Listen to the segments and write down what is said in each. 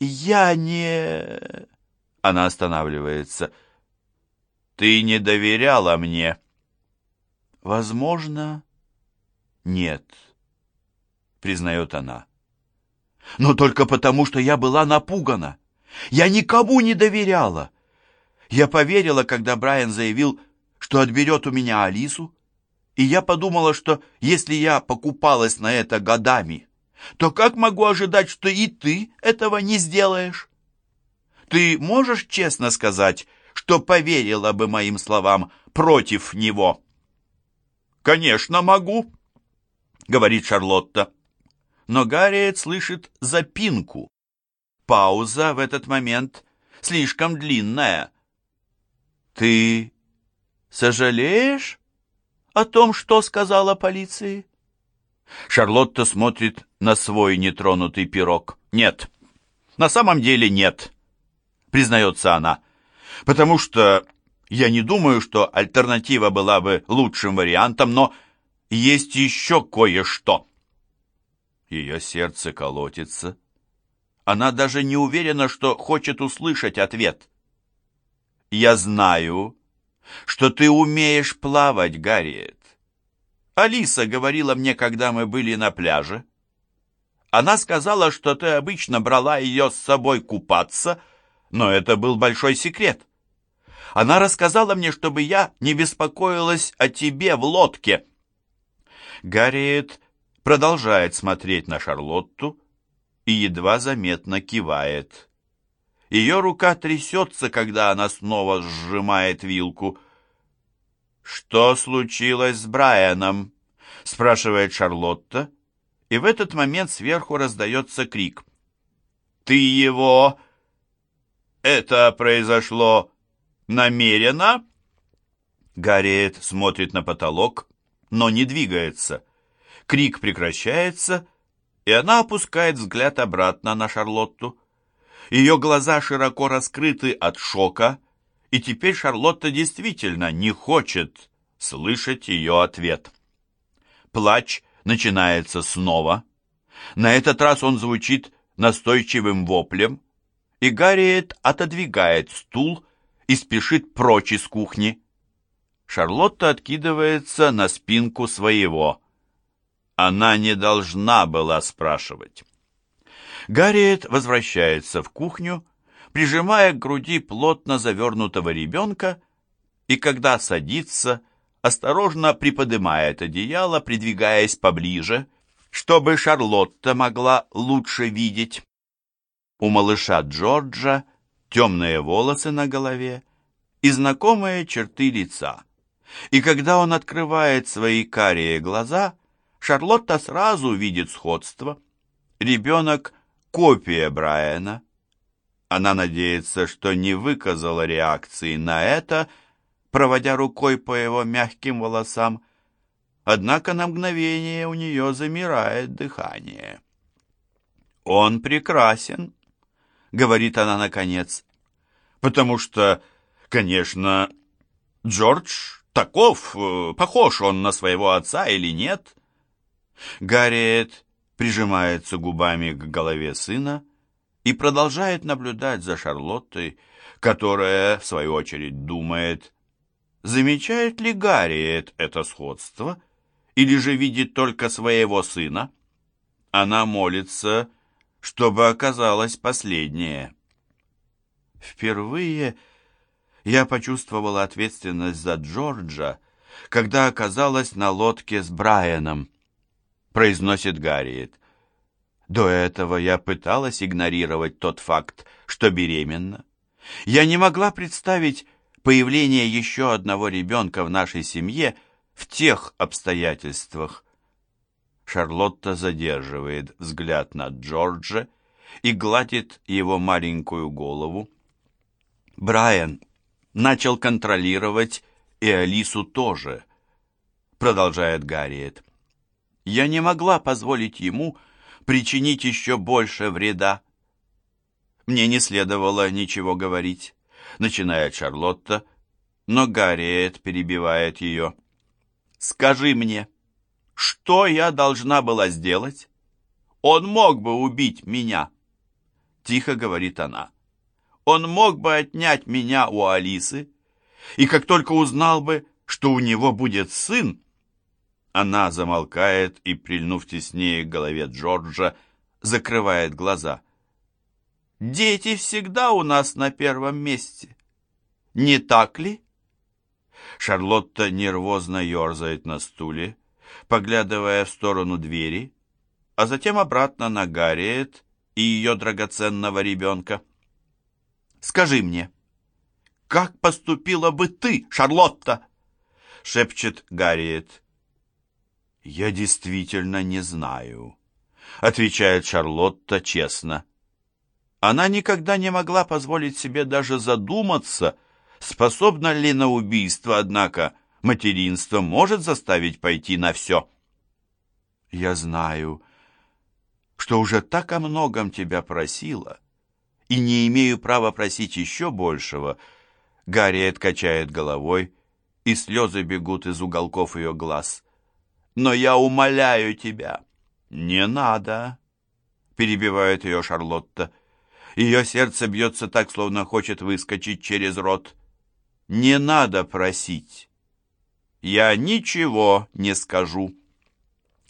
я не...» Она останавливается. «Ты не доверяла мне?» «Возможно, нет», — признает она. «Но только потому, что я была напугана. Я никому не доверяла. Я поверила, когда Брайан заявил, что отберет у меня Алису, и я подумала, что если я покупалась на это годами, то как могу ожидать, что и ты этого не сделаешь? Ты можешь честно сказать, что поверила бы моим словам против него?» «Конечно могу», — говорит Шарлотта. Но Гарриет слышит запинку. Пауза в этот момент слишком длинная. «Ты сожалеешь о том, что сказала полиции?» Шарлотта смотрит на свой нетронутый пирог. «Нет, на самом деле нет», — признается она, «потому что я не думаю, что альтернатива была бы лучшим вариантом, но есть еще кое-что». Ее сердце колотится. Она даже не уверена, что хочет услышать ответ. «Я знаю, что ты умеешь плавать, Гарриет. Алиса говорила мне, когда мы были на пляже. Она сказала, что ты обычно брала ее с собой купаться, но это был большой секрет. Она рассказала мне, чтобы я не беспокоилась о тебе в лодке. Гарриет продолжает смотреть на Шарлотту и едва заметно кивает. Ее рука трясется, когда она снова сжимает вилку. «Что случилось с Брайаном?» — спрашивает Шарлотта, и в этот момент сверху раздается крик. «Ты его...» «Это произошло намеренно?» Гарриет смотрит на потолок, но не двигается. Крик прекращается, и она опускает взгляд обратно на Шарлотту. Ее глаза широко раскрыты от шока, и теперь Шарлотта действительно не хочет слышать ее ответ. Плач начинается снова. На этот раз он звучит настойчивым воплем, и Гарриет отодвигает стул и спешит прочь из кухни. Шарлотта откидывается на спинку своего. Она не должна была спрашивать. Гарриет возвращается в кухню, прижимая к груди плотно завернутого ребенка, и когда садится, осторожно приподнимает одеяло, придвигаясь поближе, чтобы Шарлотта могла лучше видеть. У малыша Джорджа темные волосы на голове и знакомые черты лица. И когда он открывает свои карие глаза, Шарлотта сразу видит сходство. Ребенок — копия Брайана. Она надеется, что не выказала реакции на это, проводя рукой по его мягким волосам, однако на мгновение у нее замирает дыхание. «Он прекрасен», — говорит она наконец, — «потому что, конечно, Джордж таков, э, похож он на своего отца или нет?» Гарриет прижимается губами к голове сына и продолжает наблюдать за Шарлоттой, которая, в свою очередь, думает, замечает ли Гарриет это сходство или же видит только своего сына. Она молится, чтобы оказалось последнее. Впервые я почувствовала ответственность за Джорджа, когда оказалась на лодке с Брайаном, произносит Гарриет. До этого я пыталась игнорировать тот факт, что беременна. Я не могла представить появление еще одного ребенка в нашей семье в тех обстоятельствах. Шарлотта задерживает взгляд на Джорджа и гладит его маленькую голову. Брайан начал контролировать и Алису тоже, продолжает Гарриет. Я не могла позволить ему причинить еще больше вреда. Мне не следовало ничего говорить, начинает Шарлотта, но Гарриет перебивает ее. «Скажи мне, что я должна была сделать? Он мог бы убить меня. — тихо говорит она. «Он мог бы отнять меня у Алисы, и как только узнал бы, что у него будет сын...» Она замолкает и, прильнув теснее к голове Джорджа, закрывает глаза. «Дети всегда у нас на первом месте. Не так ли?» Шарлотта нервозно ерзает на стуле, поглядывая в сторону двери, а затем обратно на Гарриет и ее драгоценного ребенка. «Скажи мне, как поступила бы ты, Шарлотта?» — шепчет Гарриет. «Я действительно не знаю», — отвечает Шарлотта честно. Она никогда не могла позволить себе даже задуматься, способна ли на убийство, однако материнство может заставить пойти на все. «Я знаю, что уже так о многом тебя просила, и не имею права просить еще большего», Гарриет качает головой, и слезы бегут из уголков ее глаз. «Но я умоляю тебя!» «Не надо!» — перебивает ее Шарлотта. Ее сердце бьется так, словно хочет выскочить через рот. «Не надо просить!» «Я ничего не скажу!»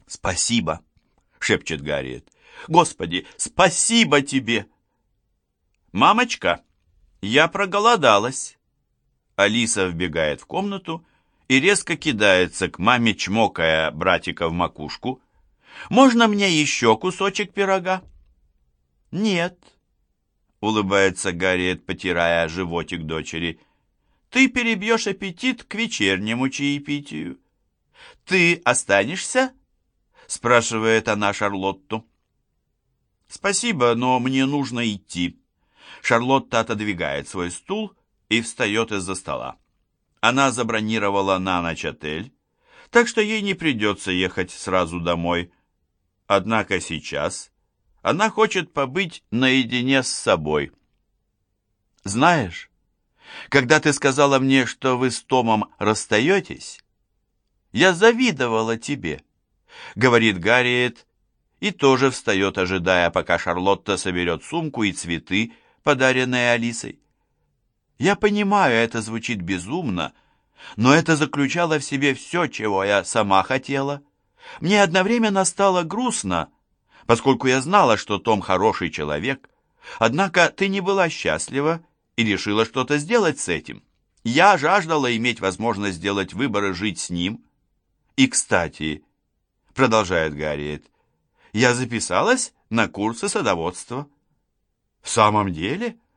«Спасибо!» — шепчет Гарриет. «Господи, спасибо тебе!» «Мамочка, я проголодалась!» Алиса вбегает в комнату и резко кидается к маме, чмокая братика в макушку. «Можно мне еще кусочек пирога?» «Нет», — улыбается Гарриет, потирая животик дочери. «Ты перебьешь аппетит к вечернему чаепитию». «Ты останешься?» — спрашивает она Шарлотту. «Спасибо, но мне нужно идти». Шарлотта отодвигает свой стул и встает из-за стола. Она забронировала на ночь отель, так что ей не придется ехать сразу домой. Однако сейчас она хочет побыть наедине с собой. «Знаешь, когда ты сказала мне, что вы с Томом расстаетесь, я завидовала тебе», — говорит Гарриет, и тоже встает, ожидая, пока Шарлотта соберет сумку и цветы, подаренные Алисой. Я понимаю, это звучит безумно, но это заключало в себе все, чего я сама хотела. Мне одновременно стало грустно, поскольку я знала, что Том хороший человек. Однако ты не была счастлива и решила что-то сделать с этим. Я жаждала иметь возможность сделать выбор и жить с ним. И, кстати, продолжает Гарриет, я записалась на курсы садоводства. В самом деле? —